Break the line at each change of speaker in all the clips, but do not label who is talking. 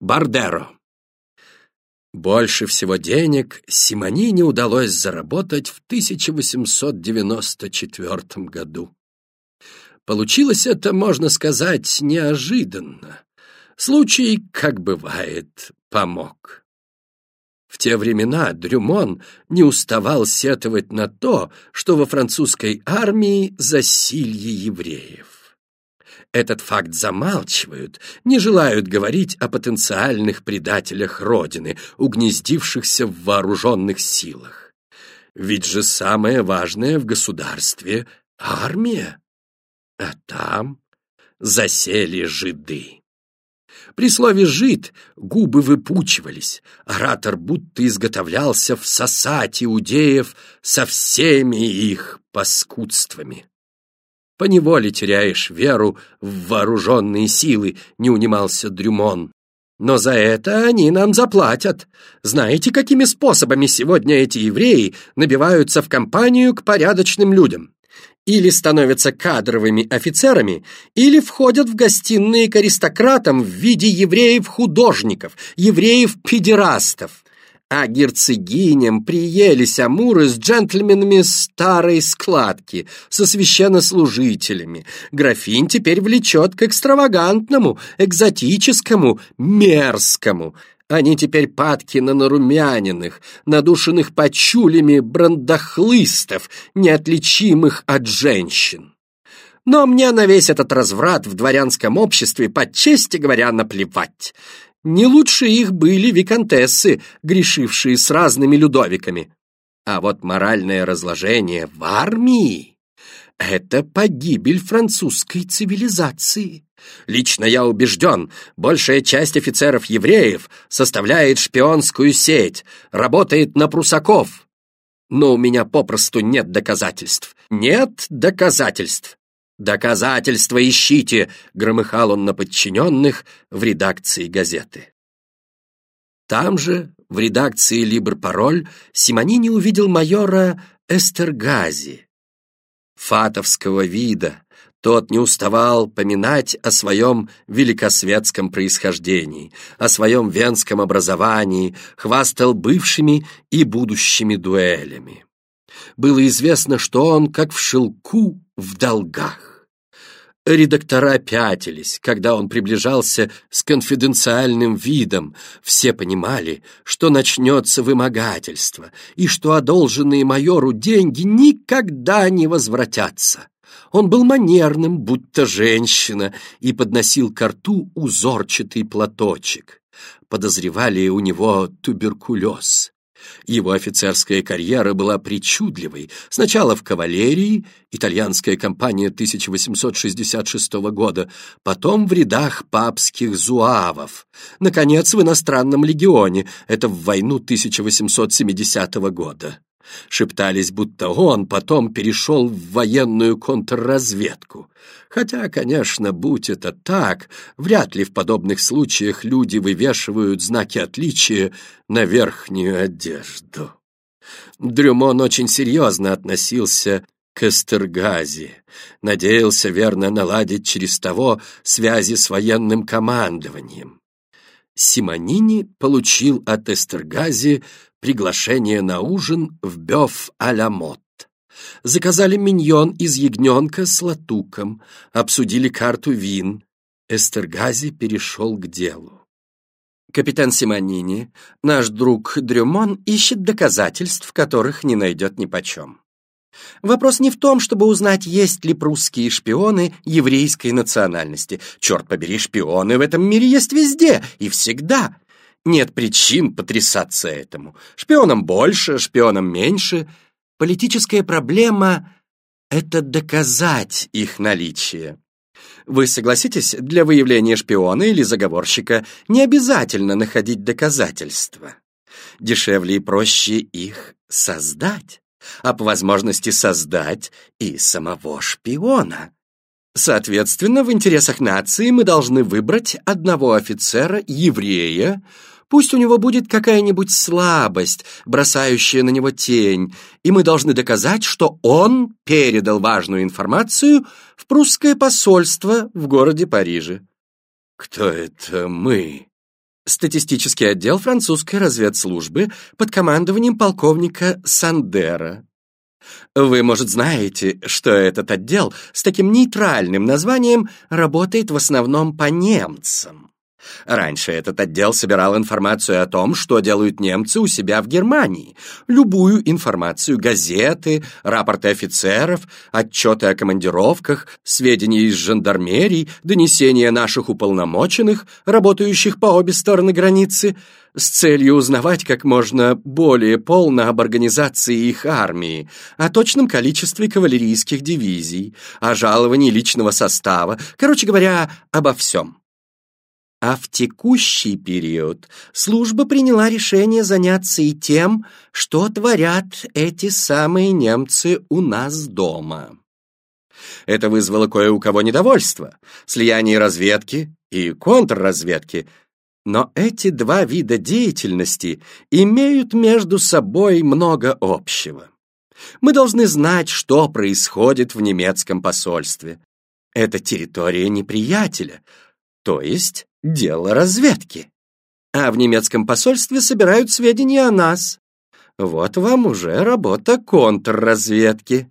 Бардеро. Больше всего денег Симонине удалось заработать в 1894 году. Получилось это, можно сказать, неожиданно. Случай, как бывает, помог. В те времена Дрюмон не уставал сетовать на то, что во французской армии засилье евреев. Этот факт замалчивают, не желают говорить о потенциальных предателях Родины, угнездившихся в вооруженных силах. Ведь же самое важное в государстве — армия. А там засели жиды. При слове «жид» губы выпучивались. Оратор будто изготовлялся всосать иудеев со всеми их паскудствами. Поневоле теряешь веру в вооруженные силы, не унимался Дрюмон. Но за это они нам заплатят. Знаете, какими способами сегодня эти евреи набиваются в компанию к порядочным людям? или становятся кадровыми офицерами, или входят в гостиные к аристократам в виде евреев-художников, евреев-педерастов. А герцогиням приелись амуры с джентльменами старой складки, со священнослужителями. Графинь теперь влечет к экстравагантному, экзотическому, мерзкому – они теперь падки на нарумяненных, надушенных почулями брандахлыстов, неотличимых от женщин. Но мне на весь этот разврат в дворянском обществе, по чести говоря, наплевать. Не лучше их были виконтессы, грешившие с разными Людовиками. А вот моральное разложение в армии — это погибель французской цивилизации. Лично я убежден, большая часть офицеров-евреев составляет шпионскую сеть, работает на прусаков. Но у меня попросту нет доказательств. Нет доказательств. «Доказательства ищите!» — громыхал он на подчиненных в редакции газеты. Там же, в редакции «Либр-пароль», Симонини увидел майора Эстергази, фатовского вида, тот не уставал поминать о своем великосветском происхождении, о своем венском образовании, хвастал бывшими и будущими дуэлями. Было известно, что он, как в шелку, в долгах. Редактора пятились, когда он приближался с конфиденциальным видом. Все понимали, что начнется вымогательство, и что одолженные майору деньги никогда не возвратятся. Он был манерным, будто женщина, и подносил к рту узорчатый платочек. Подозревали у него туберкулез. Его офицерская карьера была причудливой. Сначала в кавалерии, итальянская кампания 1866 года, потом в рядах папских зуавов, наконец в иностранном легионе, это в войну 1870 года. Шептались, будто он потом перешел в военную контрразведку. Хотя, конечно, будь это так, вряд ли в подобных случаях люди вывешивают знаки отличия на верхнюю одежду. Дрюмон очень серьезно относился к Эстергази, надеялся верно наладить через того связи с военным командованием. Симонини получил от Эстергази приглашение на ужин в бёв а-ля мот. Заказали миньон из ягненка с латуком, обсудили карту вин. Эстергази перешел к делу. Капитан Симонини, наш друг Дрюмон, ищет доказательств, которых не найдет нипочем. Вопрос не в том, чтобы узнать, есть ли прусские шпионы еврейской национальности. Черт побери, шпионы в этом мире есть везде и всегда. Нет причин потрясаться этому. Шпионам больше, шпионам меньше. Политическая проблема — это доказать их наличие. Вы согласитесь, для выявления шпиона или заговорщика не обязательно находить доказательства. Дешевле и проще их создать, а по возможности создать и самого шпиона. Соответственно, в интересах нации мы должны выбрать одного офицера, еврея, Пусть у него будет какая-нибудь слабость, бросающая на него тень, и мы должны доказать, что он передал важную информацию в прусское посольство в городе Париже. «Кто это мы?» — статистический отдел французской разведслужбы под командованием полковника Сандера. Вы, может, знаете, что этот отдел с таким нейтральным названием работает в основном по немцам. Раньше этот отдел собирал информацию о том, что делают немцы у себя в Германии. Любую информацию, газеты, рапорты офицеров, отчеты о командировках, сведения из жандармерий, донесения наших уполномоченных, работающих по обе стороны границы, с целью узнавать как можно более полно об организации их армии, о точном количестве кавалерийских дивизий, о жаловании личного состава, короче говоря, обо всем. А в текущий период служба приняла решение заняться и тем, что творят эти самые немцы у нас дома. Это вызвало кое у кого недовольство, слияние разведки и контрразведки, но эти два вида деятельности имеют между собой много общего. Мы должны знать, что происходит в немецком посольстве. Это территория неприятеля, то есть дело разведки. А в немецком посольстве собирают сведения о нас. Вот вам уже работа контрразведки.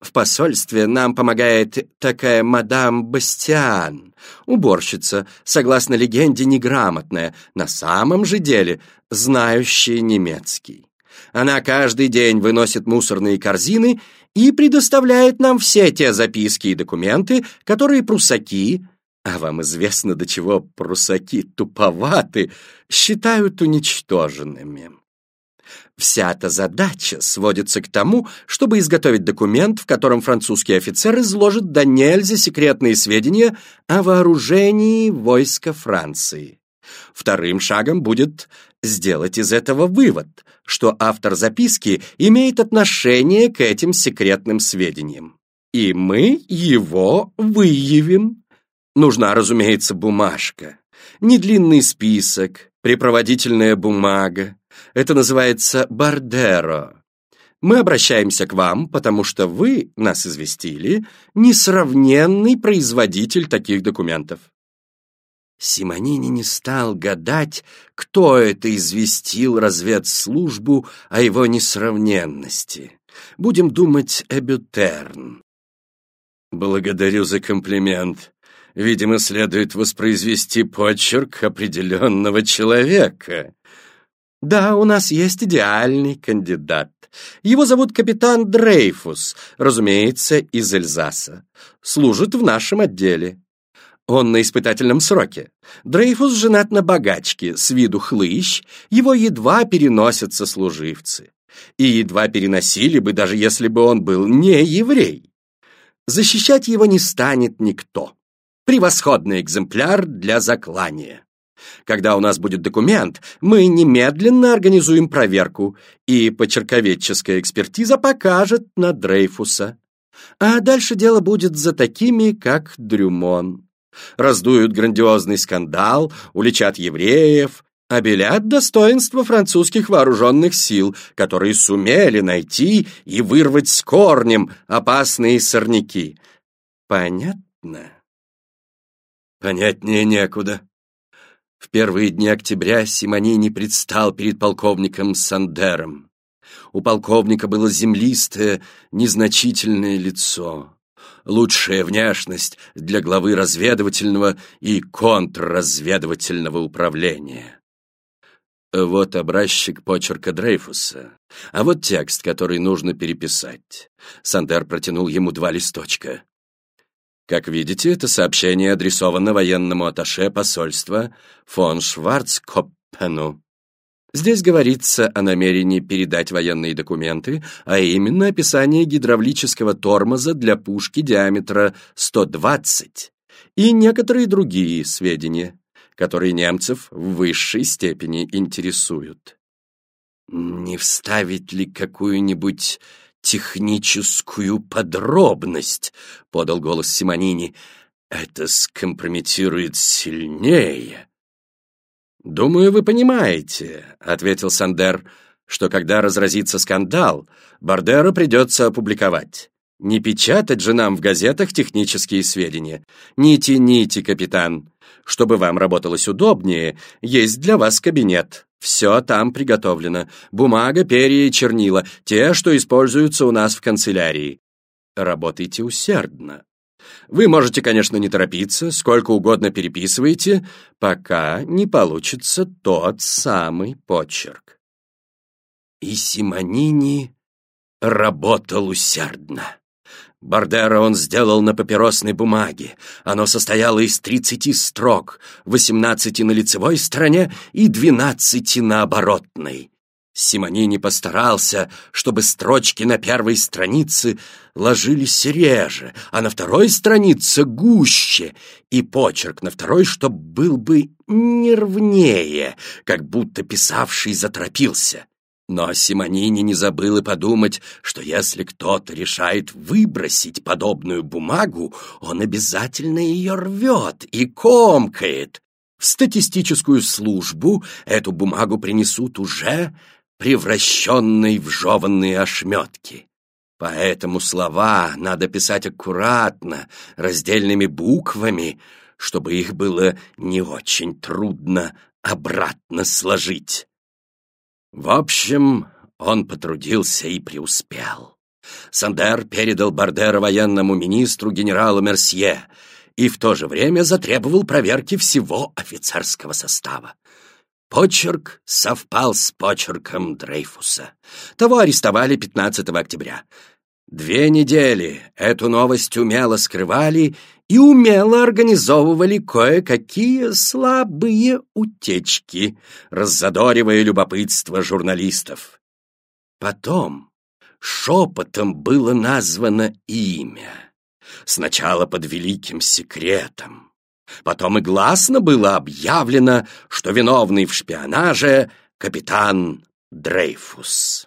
В посольстве нам помогает такая мадам Бастиан, уборщица, согласно легенде, неграмотная, на самом же деле знающая немецкий. Она каждый день выносит мусорные корзины и предоставляет нам все те записки и документы, которые прусаки, а вам известно, до чего прусаки туповаты, считают уничтоженными. Вся эта задача сводится к тому, чтобы изготовить документ, в котором французский офицер изложит до нельзя секретные сведения о вооружении войска Франции. Вторым шагом будет сделать из этого вывод, что автор записки имеет отношение к этим секретным сведениям. И мы его выявим. Нужна, разумеется, бумажка. Не длинный список, припроводительная бумага. Это называется бардеро. Мы обращаемся к вам, потому что вы, нас известили, несравненный производитель таких документов. Симонини не стал гадать, кто это известил разведслужбу о его несравненности. Будем думать, Эбютерн. Благодарю за комплимент. Видимо, следует воспроизвести почерк определенного человека. Да, у нас есть идеальный кандидат. Его зовут капитан Дрейфус, разумеется, из Эльзаса. Служит в нашем отделе. Он на испытательном сроке. Дрейфус женат на богачке, с виду хлыщ, его едва переносят сослуживцы. И едва переносили бы, даже если бы он был не еврей. Защищать его не станет никто. Превосходный экземпляр для заклания. Когда у нас будет документ, мы немедленно организуем проверку, и почерковедческая экспертиза покажет на Дрейфуса. А дальше дело будет за такими, как Дрюмон. Раздуют грандиозный скандал, уличат евреев, обелят достоинство французских вооруженных сил, которые сумели найти и вырвать с корнем опасные сорняки. Понятно? Понятнее некуда. В первые дни октября Симонини предстал перед полковником Сандером. У полковника было землистое, незначительное лицо. Лучшая внешность для главы разведывательного и контрразведывательного управления. Вот образчик почерка Дрейфуса, а вот текст, который нужно переписать. Сандер протянул ему два листочка. Как видите, это сообщение адресовано военному атташе посольства фон Шварцкоппену. Здесь говорится о намерении передать военные документы, а именно описание гидравлического тормоза для пушки диаметра 120 и некоторые другие сведения, которые немцев в высшей степени интересуют. Не вставить ли какую-нибудь техническую подробность», — подал голос Симонини. «Это скомпрометирует сильнее». «Думаю, вы понимаете», — ответил Сандер, «что когда разразится скандал, Бардера придется опубликовать. Не печатать же нам в газетах технические сведения. Не тяните, капитан. Чтобы вам работалось удобнее, есть для вас кабинет. Все там приготовлено. Бумага, перья и чернила, те, что используются у нас в канцелярии. Работайте усердно. Вы можете, конечно, не торопиться, сколько угодно переписывайте, пока не получится тот самый почерк. И Симонини работал усердно. Бардера он сделал на папиросной бумаге. Оно состояло из тридцати строк, восемнадцати на лицевой стороне и двенадцати на оборотной. Симонини постарался, чтобы строчки на первой странице ложились реже, а на второй странице гуще, и почерк на второй, чтобы был бы нервнее, как будто писавший заторопился. Но Симонини не забыл и подумать, что если кто-то решает выбросить подобную бумагу, он обязательно ее рвет и комкает. В статистическую службу эту бумагу принесут уже превращенной в жеванные ошметки. Поэтому слова надо писать аккуратно, раздельными буквами, чтобы их было не очень трудно обратно сложить. В общем, он потрудился и преуспел. Сандер передал Бардера военному министру генералу Мерсье и в то же время затребовал проверки всего офицерского состава. Почерк совпал с почерком Дрейфуса. Того арестовали 15 октября. Две недели эту новость умело скрывали и умело организовывали кое-какие слабые утечки, раззадоривая любопытство журналистов. Потом шепотом было названо имя, сначала под великим секретом, Потом и гласно было объявлено, что виновный в шпионаже капитан Дрейфус.